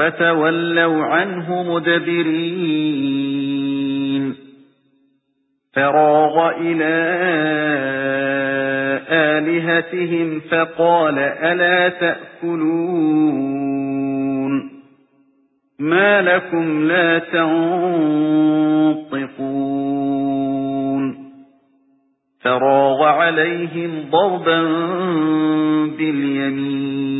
فَتَوَلَّوْا عَنْهُ مُدْبِرِينَ. فَرَاغَ إِلَى آلِهَتِهِمْ فَقَالَ أَلَا تَأْكُلُونَ؟ مَا لَكُمْ لَا تَنطِقُونَ. فَرَاغَ عَلَيْهِمْ ضَرْبًا بِالْيَمِينِ.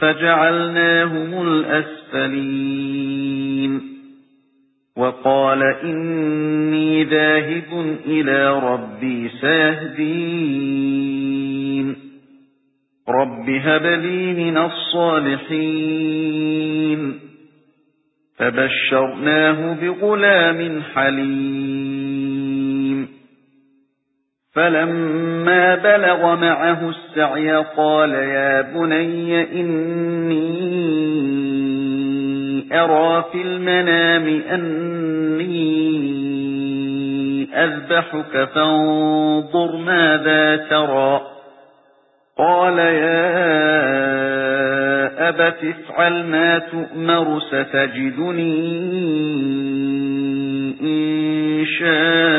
فَجَعَلْنَاهُمُ الْأَسْفَلِينَ. وَقَالَ إِنِّي ذَاهِبٌ إِلَى رَبِّي سَيَهْدِينِ. رَبِّ هَبْ لِي مِنَ الصَّالِحِينَ. فَبَشَّرْنَاهُ بِغُلَامٍ حَلِيمٍ. فَلَمَّا بَلَغَ مَعَهُ السَّعْيَ قَالَ يَا بُنَيَّ إِنِّي أَرَى فِي الْمَنَامِ أَنِّي أَذْبَحُكَ فَانظُرْ مَاذَا تَرَى قَالَ يَا أَبَتِ افْعَلْ مَا تُؤْمَرُ سَتَجِدُنِي إِن شَاءَ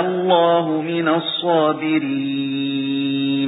اللَّهُ مِنَ الصَّابِرِينَ.